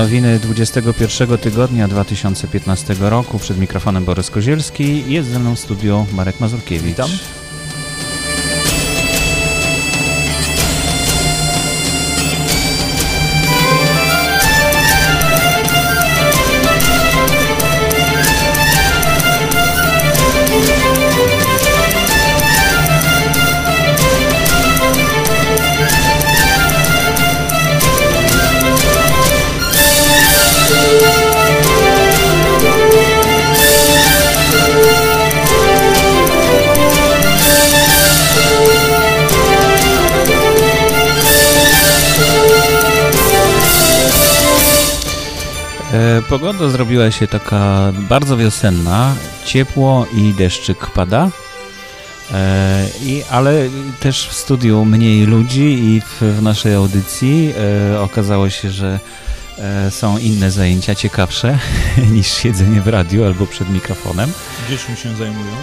Nowiny 21 tygodnia 2015 roku. Przed mikrofonem Borys Kozielski. Jest ze mną w studiu Marek Mazurkiewicz. Witam. Pogoda zrobiła się taka bardzo wiosenna, ciepło i deszczyk pada. E, I, ale też w studiu mniej ludzi i w, w naszej audycji e, okazało się, że e, są inne zajęcia ciekawsze niż siedzenie w radiu albo przed mikrofonem. Dziećmi się zajmują,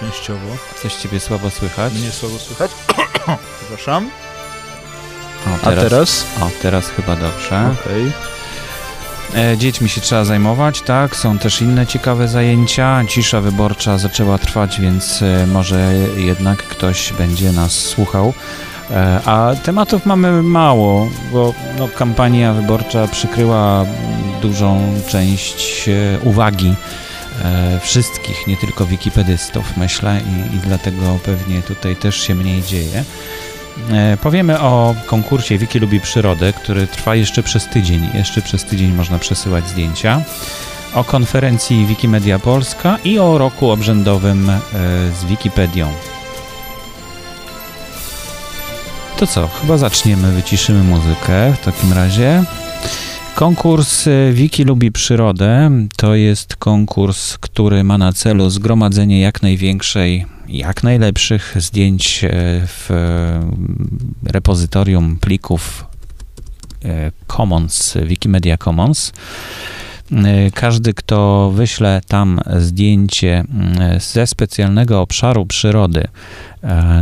częściowo. Coś ciebie słabo słychać. Mnie słabo słychać. Przepraszam. O, A teraz? O, teraz chyba dobrze. Okej. E, Dziećmi się trzeba zajmować, tak. Są też inne ciekawe zajęcia. Cisza wyborcza zaczęła trwać, więc e, może jednak ktoś będzie nas słuchał. E, A tematów mamy mało, bo no, kampania wyborcza przykryła dużą część e, uwagi e, wszystkich, nie tylko wikipedystów, myślę, i, i dlatego pewnie tutaj też się mniej dzieje. E, Powiemy o konkursie Wiki lubi przyrodę, który trwa jeszcze przez tydzień. Jeszcze przez tydzień można przesyłać zdjęcia. O konferencji Wikimedia Polska i o roku obrzędowym e, z Wikipedią. To co? Chyba zaczniemy, wyciszymy muzykę w takim razie. Konkurs e, Wiki lubi przyrodę to jest konkurs, który ma na celu zgromadzenie jak największej, jak najlepszych zdjęć e, w e, repozytorium plików e, Commons, Wikimedia Commons. Każdy, kto wyśle tam zdjęcie mm, ze specjalnego obszaru przyrody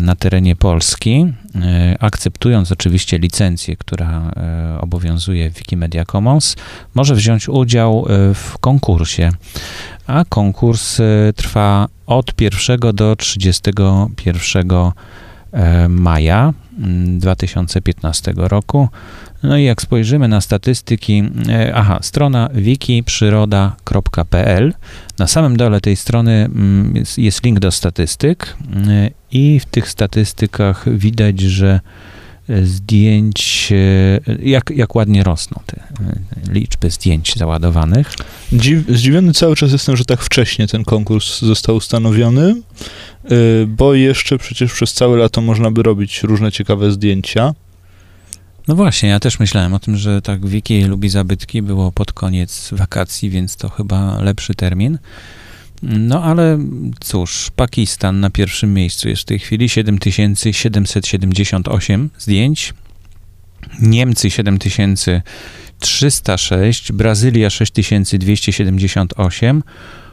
na terenie Polski, e, akceptując oczywiście licencję, która e, obowiązuje w Wikimedia Commons, może wziąć udział e, w konkursie. A konkurs e, trwa od 1 do 31 e, maja mm, 2015 roku. No i jak spojrzymy na statystyki, e, aha, strona wikiprzyroda.pl. Na samym dole tej strony mm, jest, link do statystyk e, i w tych statystykach widać, że e, zdjęć, e, jak, jak ładnie rosną te e, liczby zdjęć załadowanych. Dziw, zdziwiony cały czas jestem, że tak wcześnie ten konkurs został ustanowiony, bo jeszcze przecież przez całe lato można by robić różne ciekawe zdjęcia. No właśnie, ja też myślałem o tym, że tak Wiki lubi zabytki było pod koniec wakacji, więc to chyba lepszy termin. No ale cóż, Pakistan na pierwszym miejscu jest w tej chwili 7778 zdjęć, Niemcy 7306, Brazylia 6278,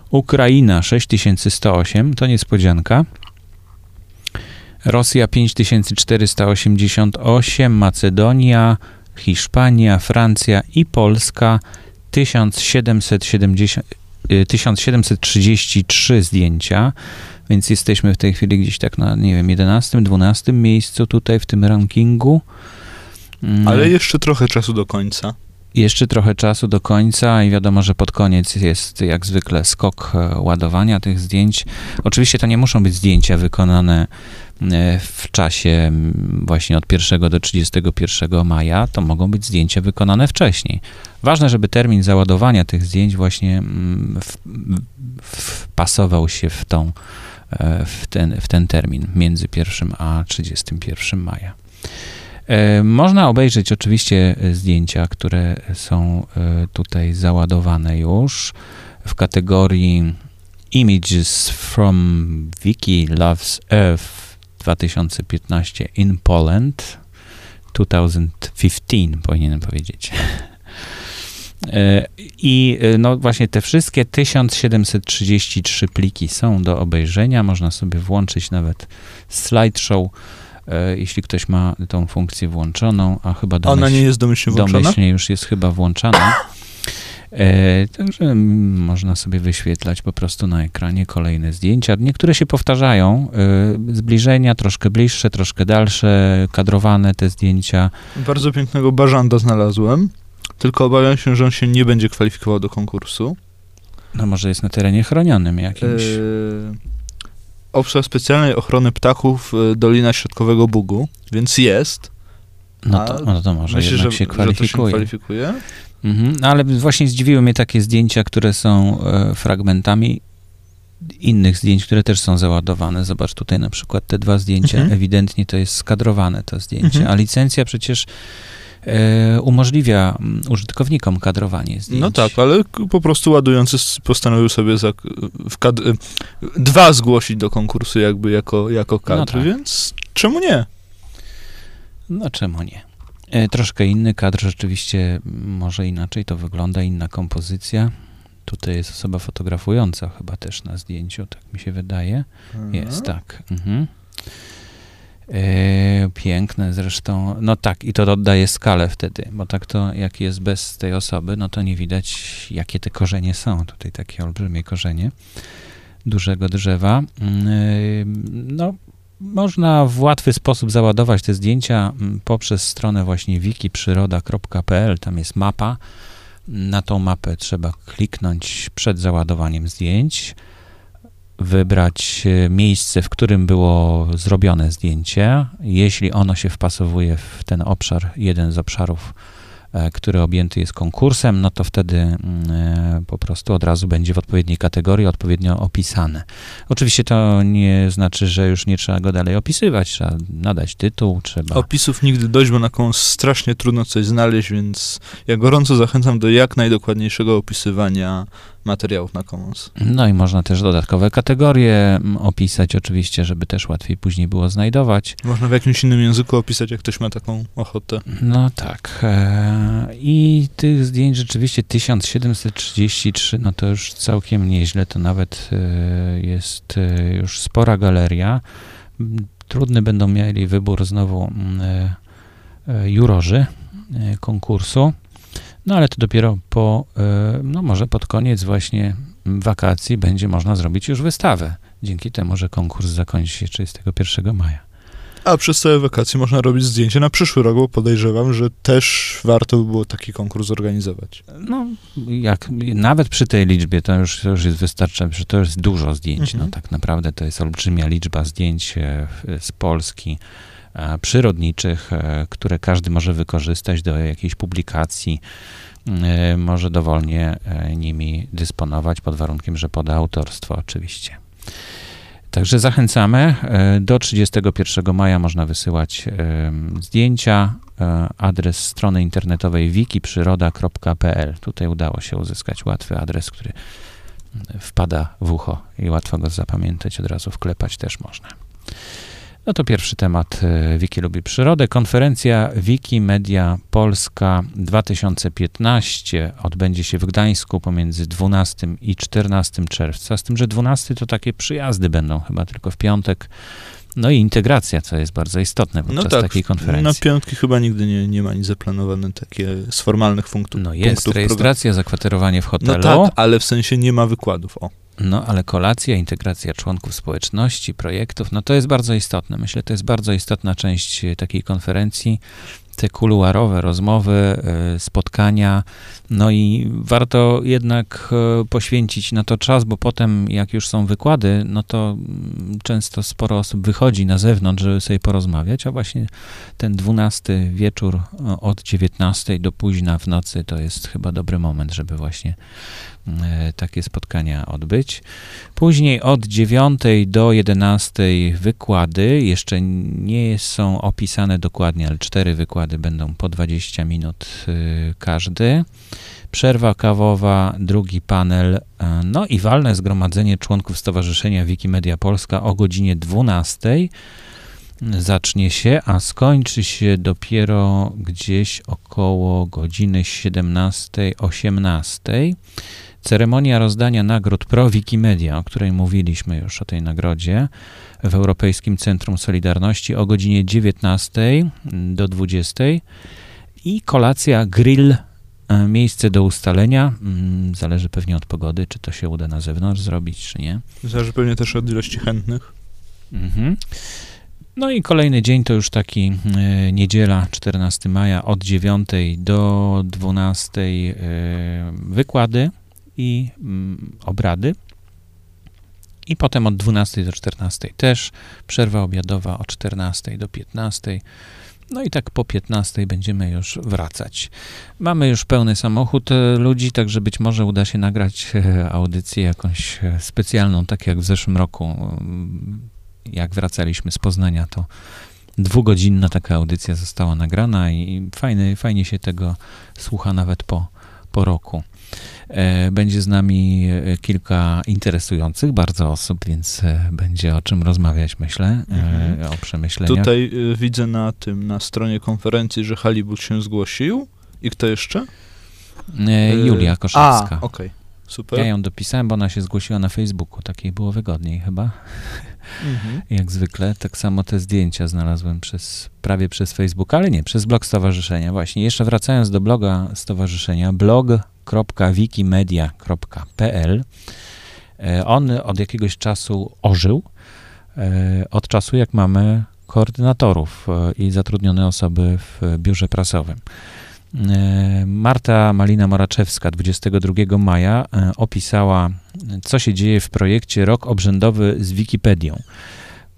Ukraina 6108, to niespodzianka. Rosja 5488, Macedonia, Hiszpania, Francja i Polska 1770, y, 1733 zdjęcia, więc jesteśmy w tej chwili gdzieś tak na, nie wiem, 11, 12 miejscu tutaj w tym rankingu. Mm, Ale jeszcze trochę czasu do końca. jeszcze trochę czasu do końca i wiadomo, że pod koniec jest jak zwykle skok e, ładowania tych zdjęć. Oczywiście to nie muszą być zdjęcia wykonane e, w czasie właśnie od 1 do 31 maja, to mogą być zdjęcia wykonane wcześniej. Ważne, żeby termin załadowania tych zdjęć właśnie mm, wpasował się w, tą, e, w, ten, w ten termin między 1 a 31 maja. E, Można obejrzeć oczywiście e, zdjęcia, które są tutaj załadowane już w kategorii Images from Wiki Loves Earth 2015 in Poland 2015 powinienem powiedzieć. E, I e, no właśnie te wszystkie 1733 pliki są do obejrzenia. Można sobie włączyć nawet slideshow, e, jeśli ktoś ma tą funkcję włączoną, a chyba A Ona domyśl, nie jest domyślnie włączona? domyślnie już jest chyba włączana. E, także można sobie wyświetlać po prostu na ekranie kolejne zdjęcia. Niektóre się powtarzają, e, zbliżenia troszkę bliższe, troszkę dalsze, kadrowane te zdjęcia. Bardzo pięknego bażanta znalazłem, tylko obawiam się, że on się nie będzie kwalifikował do konkursu. No może jest na terenie chronionym jakimś. Yy, obszar specjalnej ochrony ptaków y, Dolina Środkowego Bugu, więc jest. No to, no to może Myślę, jednak że, się kwalifikuje. Że to się kwalifikuje? Mhm, no ale właśnie zdziwiły mnie takie zdjęcia, które są e, fragmentami innych zdjęć, które też są załadowane. Zobacz tutaj na przykład te dwa zdjęcia. Mhm. Ewidentnie to jest skadrowane to zdjęcie, Mhm. a licencja przecież umożliwia mm, użytkownikom kadrowanie zdjęć. No tak, ale po prostu ładujący postanowił sobie y, dwa zgłosić do konkursu jakby jako, jako kadr, No tak. więc czemu nie? No czemu nie? E, troszkę inny kadr, rzeczywiście może inaczej to wygląda, inna kompozycja. Tutaj jest osoba fotografująca chyba też na zdjęciu, tak mi się wydaje. Jest, tak. Mhm. E, piękne zresztą. No tak, i to oddaje skalę wtedy, bo tak to jak jest bez tej osoby, no to nie widać, jakie te korzenie są. Tutaj takie olbrzymie korzenie dużego drzewa. Mm, e, No, można w łatwy sposób załadować te zdjęcia mm, poprzez stronę właśnie wikiprzyroda.pl. Tam jest mapa. Na tą mapę trzeba kliknąć przed załadowaniem zdjęć wybrać e, miejsce, w którym było zrobione zdjęcie. Jeśli ono się wpasowuje w ten obszar, jeden z obszarów, e, który objęty jest konkursem, no to wtedy mm, e, po prostu od razu będzie w odpowiedniej kategorii odpowiednio opisane. Oczywiście to nie znaczy, że już nie trzeba go dalej opisywać, trzeba nadać tytuł, trzeba... Opisów nigdy dość, bo na komuś strasznie trudno coś znaleźć, więc ja gorąco zachęcam do jak najdokładniejszego opisywania materiałów na Commons. No i można też dodatkowe kategorie opisać, oczywiście, żeby też łatwiej później było znajdować. Można w jakimś innym języku opisać, jak ktoś ma taką ochotę. No tak. e, I tych zdjęć rzeczywiście 1733, no to już całkiem nieźle. To nawet e, jest e, już spora galeria. Trudny będą mieli wybór znowu jurorzy konkursu. No ale to dopiero po, e, no może pod koniec właśnie wakacji będzie można zrobić już wystawę. Dzięki temu, że konkurs zakończy się 31 maja. A przez całe wakacje można robić zdjęcia na przyszły rok, bo podejrzewam, że też warto by było taki konkurs zorganizować. No, jak, nawet przy tej liczbie to już, to już jest wystarczające, że to jest dużo zdjęć. Mhm. No, tak naprawdę to jest olbrzymia liczba zdjęć e, z Polski przyrodniczych, e, które każdy może wykorzystać do jakiejś publikacji. E, Może dowolnie e, nimi dysponować pod warunkiem, że poda autorstwo oczywiście. Także zachęcamy. E, Do 31 maja można wysyłać zdjęcia. E, Adres strony internetowej wikiprzyroda.pl. Tutaj udało się uzyskać łatwy adres, który wpada w ucho i łatwo go zapamiętać, od razu wklepać też można. No to pierwszy temat. e, Wiki lubi przyrodę. Konferencja Wikimedia Polska 2015 odbędzie się w Gdańsku pomiędzy 12 i 14 czerwca. Z tym, że 12 to takie przyjazdy będą chyba tylko w piątek. No i integracja, co jest bardzo istotne podczas No tak, takiej Na konferencji. piątki chyba nigdy nie, nie ma nic zaplanowane takie z formalnych punktów. No jest punktów rejestracja, zakwaterowanie w hotelu. No tak, ale w sensie nie ma wykładów. O. No, ale kolacja, integracja członków społeczności, projektów, no to jest bardzo istotne. Myślę, to jest bardzo istotna część e, takiej konferencji. Te kuluarowe rozmowy, e, spotkania, no i warto jednak e, poświęcić na to czas, bo potem, jak już są wykłady, no to mm, często sporo osób wychodzi na zewnątrz, żeby sobie porozmawiać, a właśnie ten 12 wieczór od 19 do późna w nocy to jest chyba dobry moment, żeby właśnie takie spotkania odbyć. Później od 9 do 11 wykłady, jeszcze nie są opisane dokładnie, ale cztery wykłady będą po 20 minut y, każdy. Przerwa kawowa, drugi panel, e, no i walne zgromadzenie członków Stowarzyszenia Wikimedia Polska o godzinie 12 zacznie się, a skończy się dopiero gdzieś około godziny 17-18. Ceremonia rozdania nagród Pro Wikimedia, o której mówiliśmy już o tej nagrodzie w Europejskim Centrum Solidarności o godzinie 19 do 20 i kolacja grill E, Miejsce do ustalenia, mm, zależy pewnie od pogody, czy to się uda na zewnątrz zrobić, czy nie. Zależy pewnie też od ilości chętnych. Mhm. No i kolejny dzień to już taki e, niedziela, 14 maja, od 9 do 12 e, wykłady i mm, obrady. I potem od 12 do 14 też przerwa obiadowa od 14 do 15. No i tak po 15 będziemy już wracać. Mamy już pełny samochód e, ludzi, także być może uda się nagrać e, audycję jakąś e, specjalną, tak jak w zeszłym roku. mm, Jak wracaliśmy z Poznania, to dwugodzinna taka audycja została nagrana i fajny, fajnie się tego słucha nawet po, po roku. E, Będzie z nami e, kilka interesujących bardzo osób, więc e, będzie o czym rozmawiać, myślę, Mhm. o przemyśleniach. Tutaj widzę na tym, na stronie konferencji, że Halibut się zgłosił. I kto jeszcze? Julia Koszewska. A, okej. Super. Ja ją dopisałem, bo ona się zgłosiła na Facebooku. Takiej było wygodniej chyba, Mhm. jak zwykle. Tak samo te zdjęcia znalazłem przez, prawie przez Facebook, ale nie, przez blog stowarzyszenia. Właśnie, jeszcze wracając do bloga stowarzyszenia, blog.wikimedia.pl e, On od jakiegoś czasu ożył, e, od czasu jak mamy koordynatorów e, i zatrudnione osoby w biurze prasowym. Marta Malina-Moraczewska 22 maja opisała, co się dzieje w projekcie Rok Obrzędowy z Wikipedią.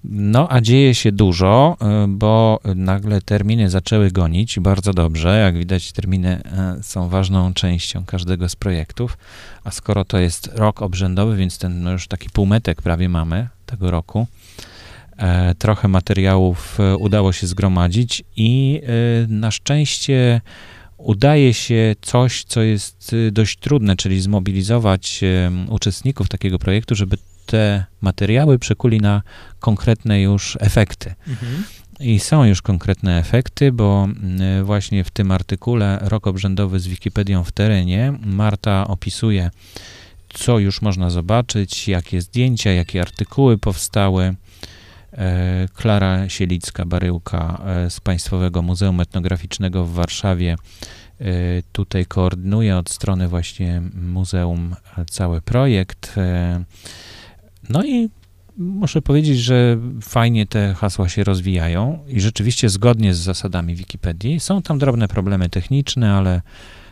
No, a dzieje się dużo, e, bo nagle terminy zaczęły gonić bardzo dobrze. Jak widać, terminy e, są ważną częścią każdego z projektów. A skoro to jest rok obrzędowy, więc ten no już taki półmetek prawie mamy tego roku, e, trochę materiałów e, udało się zgromadzić i na szczęście udaje się coś, co jest y, dość trudne, czyli zmobilizować uczestników takiego projektu, żeby te materiały przekuli na konkretne już efekty. Mhm. I są już konkretne efekty, bo y, właśnie w tym artykule Rok obrzędowy z Wikipedią w terenie Marta opisuje, co już można zobaczyć, jakie zdjęcia, jakie artykuły powstały. E, Klara Sielicka-Baryłka e, z Państwowego Muzeum Etnograficznego w Warszawie e, tutaj koordynuje od strony właśnie muzeum cały projekt. No i muszę powiedzieć, że fajnie te hasła się rozwijają i rzeczywiście zgodnie z zasadami Wikipedii. Są tam drobne problemy techniczne, ale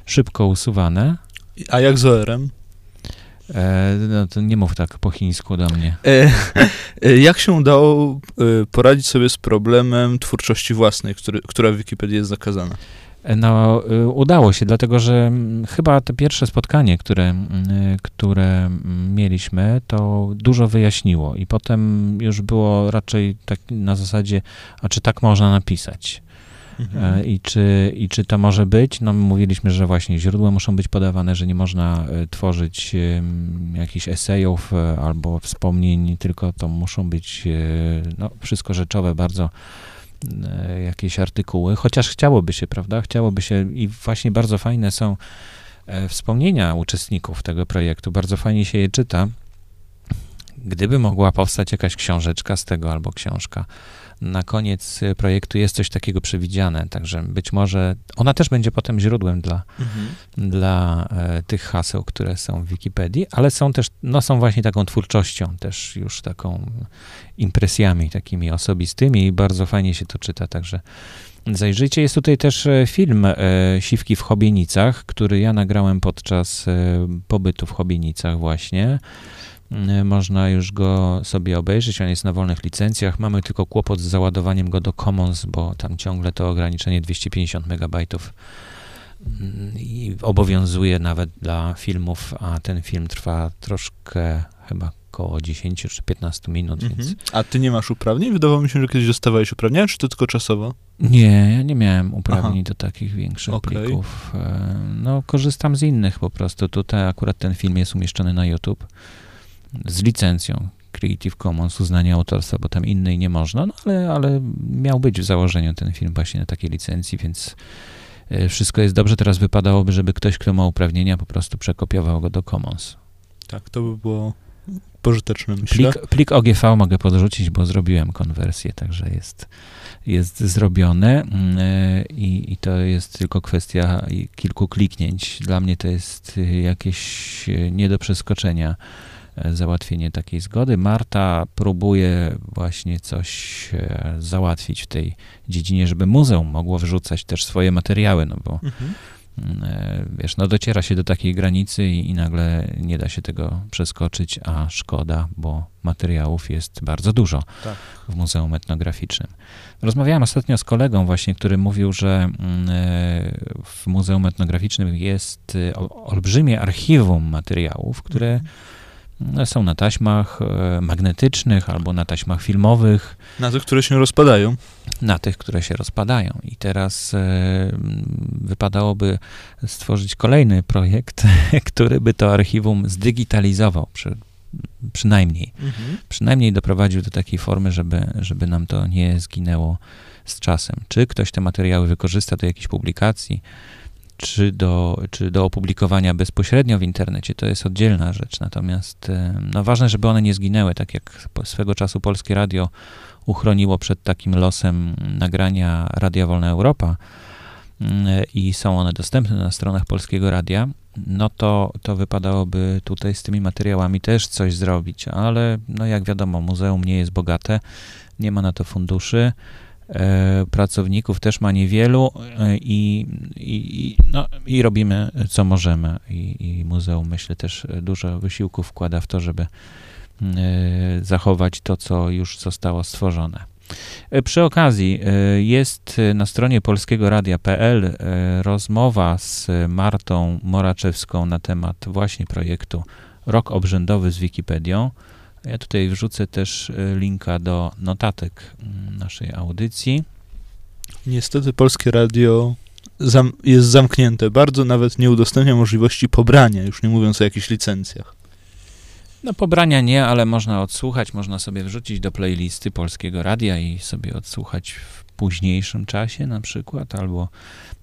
szybko usuwane. A jak z OR-em? E, No to nie mów tak po chińsku do mnie. E, e, jak się udało e, poradzić sobie z problemem twórczości własnej, który, która w Wikipedii jest zakazana? No, y, udało się, dlatego że mm, chyba to pierwsze spotkanie, które, mm, y, które mm, mieliśmy, to dużo wyjaśniło i potem już było raczej tak na zasadzie, a czy tak można napisać? E, I czy, I czy to może być? No, mówiliśmy, że właśnie źródła muszą być podawane, że nie można e, tworzyć jakichś esejów e, albo wspomnień, tylko to muszą być no, wszystko rzeczowe, bardzo jakieś artykuły, chociaż chciałoby się, prawda? Chciałoby się i właśnie bardzo fajne są e, wspomnienia uczestników tego projektu, bardzo fajnie się je czyta. Gdyby mogła powstać jakaś książeczka z tego albo książka, na koniec e, projektu jest coś takiego przewidziane, także być może ona też będzie potem źródłem dla, Mhm. dla e, tych haseł, które są w Wikipedii, ale są też, no są właśnie taką twórczością, też już taką impresjami takimi osobistymi i bardzo fajnie się to czyta, także zajrzyjcie. Jest tutaj też e, film e, Siwki w Chobienicach, który ja nagrałem podczas e, pobytu w Chobienicach właśnie. E, Można już go sobie obejrzeć, on jest na wolnych licencjach. Mamy tylko kłopot z załadowaniem go do Commons, bo tam ciągle to ograniczenie 250 MB mm, i obowiązuje nawet dla filmów, a ten film trwa troszkę chyba około 10 czy 15 minut, więc Mhm. A ty nie masz uprawnień? Wydawało mi się, że kiedyś dostawałeś uprawnienia, czy to tylko czasowo? Nie, ja nie miałem uprawnień do takich większych Okej. plików. E, No, korzystam z innych po prostu. Tutaj akurat ten film jest umieszczony na YouTube z licencją Creative Commons, uznanie autorstwa, bo tam innej nie można, no ale, ale miał być w założeniu ten film właśnie na takiej licencji, więc e, wszystko jest dobrze. Teraz wypadałoby, żeby ktoś, kto ma uprawnienia, po prostu przekopiował go do Commons. Tak, to by było pożyteczne, myślę. Plik, plik OGV mogę podrzucić, bo zrobiłem konwersję, także jest, jest zrobione mm, e, i, i to jest tylko kwestia kilku kliknięć. Dla mnie to jest e, jakieś nie do przeskoczenia załatwienie takiej zgody. Marta próbuje właśnie coś załatwić w tej dziedzinie, żeby muzeum mogło wrzucać też swoje materiały, no bo mhm. E, wiesz, no dociera się do takiej granicy i, i, nagle nie da się tego przeskoczyć, a szkoda, bo materiałów jest bardzo dużo tak. w Muzeum Etnograficznym. Rozmawiałem ostatnio z kolegą właśnie, który mówił, że mm, e, w Muzeum Etnograficznym jest e, olbrzymie archiwum materiałów, które mhm są na taśmach e, magnetycznych albo na taśmach filmowych. Na tych, które się rozpadają. Na tych, które się rozpadają. I teraz e, wypadałoby stworzyć kolejny projekt, który by to archiwum zdigitalizował, przy, przynajmniej. Mhm. Przynajmniej doprowadził do takiej formy, żeby, żeby nam to nie zginęło z czasem. Czy ktoś te materiały wykorzysta do jakiejś publikacji, czy do, czy do opublikowania bezpośrednio w internecie, to jest oddzielna rzecz. Natomiast no, ważne, żeby one nie zginęły, tak jak swego czasu Polskie Radio uchroniło przed takim losem nagrania Radia Wolna Europa i są one dostępne na stronach Polskiego Radia, no to, to wypadałoby tutaj z tymi materiałami też coś zrobić, ale no jak wiadomo, muzeum nie jest bogate, nie ma na to funduszy. E, pracowników też ma niewielu e, i, i, no, i robimy co możemy. I, I muzeum, myślę, też dużo wysiłku wkłada w to, żeby e, zachować to, co już zostało stworzone. Przy okazji jest na stronie polskiego radia.pl rozmowa z Martą Moraczewską na temat właśnie projektu Rok Obrzędowy z Wikipedią. Ja tutaj wrzucę też e, linka do notatek mm, naszej audycji. Niestety Polskie Radio zam jest zamknięte. Bardzo nawet nie udostępnia możliwości pobrania, już nie mówiąc o jakichś licencjach. No pobrania nie, ale można odsłuchać, można sobie wrzucić do playlisty Polskiego Radia i sobie odsłuchać w późniejszym czasie na przykład, albo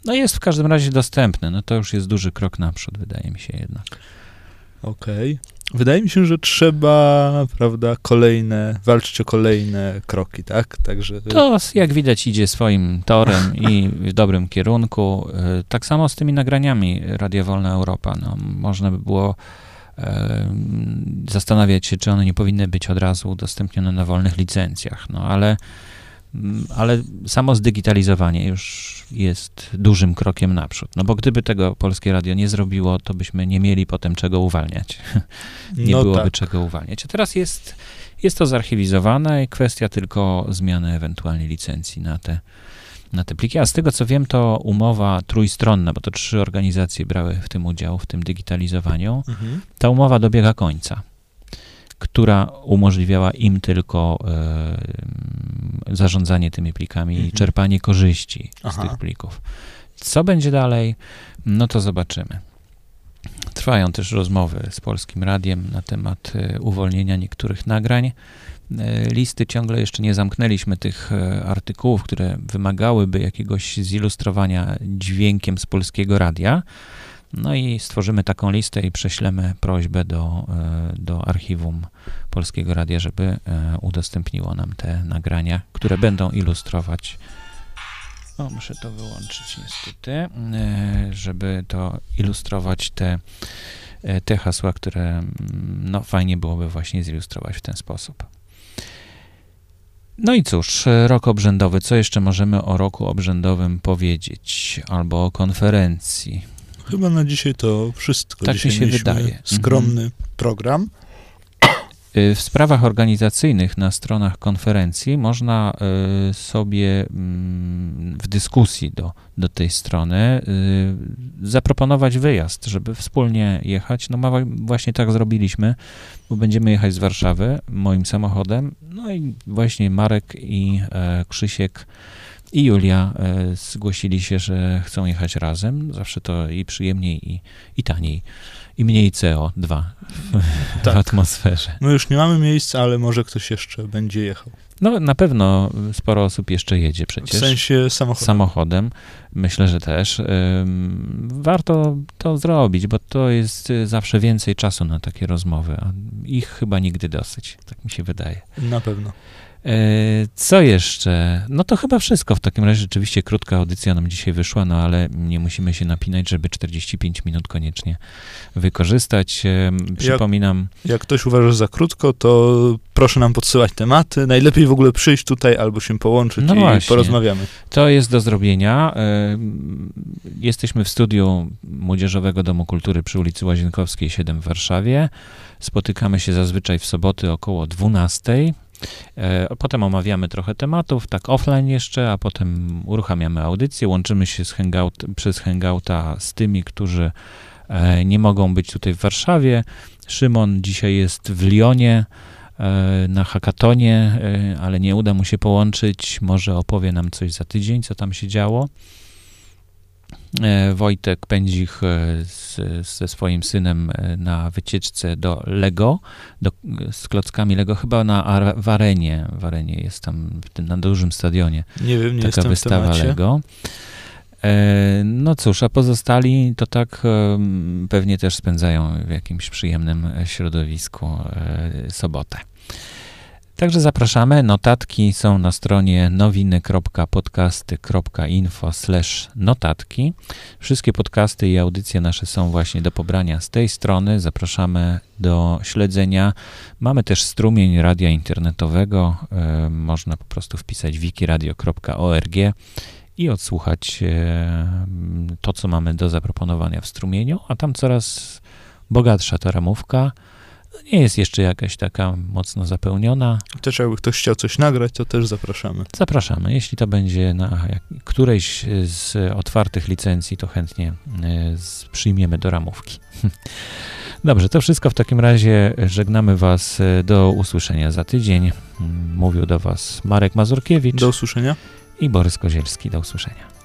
no jest w każdym razie dostępne. No to już jest duży krok naprzód, wydaje mi się jednak. Okej. Okay. Wydaje mi się, że trzeba, prawda, kolejne, walczyć o kolejne kroki, tak? Także... To, jak widać, idzie swoim torem i w dobrym kierunku. E, tak samo z tymi nagraniami Radia Wolna Europa. No, można by było e, zastanawiać się, czy one nie powinny być od razu udostępnione na wolnych licencjach, no ale ale samo zdigitalizowanie już jest dużym krokiem naprzód. No bo gdyby tego Polskie Radio nie zrobiło, to byśmy nie mieli potem czego uwalniać. nie no byłoby tak. czego uwalniać. A teraz jest, jest to zarchiwizowane i kwestia tylko zmiany ewentualnie licencji na te, na te pliki. A z tego co wiem, to umowa trójstronna, bo to trzy organizacje brały w tym udział, w tym digitalizowaniu. Mhm. Ta umowa dobiega końca która umożliwiała im tylko e, zarządzanie tymi plikami i mhm. czerpanie korzyści Aha. z tych plików. Co będzie dalej, no to zobaczymy. Trwają też rozmowy z Polskim Radiem na temat e, uwolnienia niektórych nagrań. E, listy ciągle jeszcze nie zamknęliśmy tych artykułów, które wymagałyby jakiegoś zilustrowania dźwiękiem z polskiego radia. No i stworzymy taką listę i prześlemy prośbę do, e, do archiwum Polskiego Radia, żeby e, udostępniło nam te nagrania, które będą ilustrować. O, muszę to wyłączyć niestety, e, żeby to ilustrować te, te hasła, które mm, no, fajnie byłoby właśnie zilustrować w ten sposób. No i cóż, rok obrzędowy. Co jeszcze możemy o roku obrzędowym powiedzieć? Albo o konferencji? Chyba na dzisiaj to wszystko. Tak dzisiaj mi się wydaje. Skromny mhm. program. Y, w sprawach organizacyjnych na stronach konferencji można y, sobie mm, w dyskusji do, do tej strony y, zaproponować wyjazd, żeby wspólnie jechać. No właśnie tak zrobiliśmy, bo będziemy jechać z Warszawy moim samochodem. No i właśnie Marek i e, Krzysiek i Julia e, zgłosili się, że chcą jechać razem. Zawsze to i przyjemniej, i, i taniej. I mniej CO2 w, Tak. w atmosferze. My już nie mamy miejsca, ale może ktoś jeszcze będzie jechał. No na pewno sporo osób jeszcze jedzie W przecież. sensie samochodu. samochodem. Myślę, że też. Warto to zrobić, bo to jest y, zawsze więcej czasu na takie rozmowy, a ich chyba nigdy dosyć, tak mi się wydaje. Na pewno. E, Co jeszcze? No to chyba wszystko. W takim razie rzeczywiście krótka audycja nam dzisiaj wyszła, no ale nie musimy się napinać, żeby 45 minut koniecznie wykorzystać. Em, Przypominam, Jak ktoś uważa, za krótko, to proszę nam podsyłać tematy. Najlepiej w ogóle przyjść tutaj albo się połączyć No i właśnie. porozmawiamy. To jest do zrobienia. Em, Jesteśmy w studiu Młodzieżowego Domu Kultury przy ulicy Łazienkowskiej 7 w Warszawie. Spotykamy się zazwyczaj w soboty około 12. E, Potem omawiamy trochę tematów, tak offline jeszcze, a potem uruchamiamy audycję. Łączymy się hangout, przez Hangouta z tymi, którzy e, nie mogą być tutaj w Warszawie. Szymon dzisiaj jest w Lyonie e, na hackatonie, ale nie uda mu się połączyć. Może opowie nam coś za tydzień, co tam się działo. E, Wojtek Pędzich e, z, ze swoim synem e, na wycieczce do Lego, do, z klockami Lego, chyba na w Arenie, w Arenie jest tam, w tym, na dużym stadionie, Nie wiem, nie taka jestem w wystawa temacie. Lego. No cóż, a pozostali to tak pewnie też spędzają w jakimś przyjemnym środowisku sobotę. Także zapraszamy. Notatki są na stronie nowiny.podcasty.info notatki. Wszystkie podcasty i audycje nasze są właśnie do pobrania z tej strony. Zapraszamy do śledzenia. Mamy też strumień radia internetowego. E, Można po prostu wpisać wikiradio.org i odsłuchać e, to, co mamy do zaproponowania w strumieniu, a tam coraz bogatsza ta ramówka. Nie jest jeszcze jakaś taka mocno zapełniona. Też jakby ktoś chciał coś nagrać, to też zapraszamy. Zapraszamy. Jeśli to będzie na którejś z otwartych licencji, to chętnie e, przyjmiemy do ramówki. Dobrze, to wszystko w takim razie. Żegnamy Was e, do usłyszenia za tydzień. Mówił do Was Marek Mazurkiewicz Do usłyszenia. i Borys Kozielski. Do usłyszenia.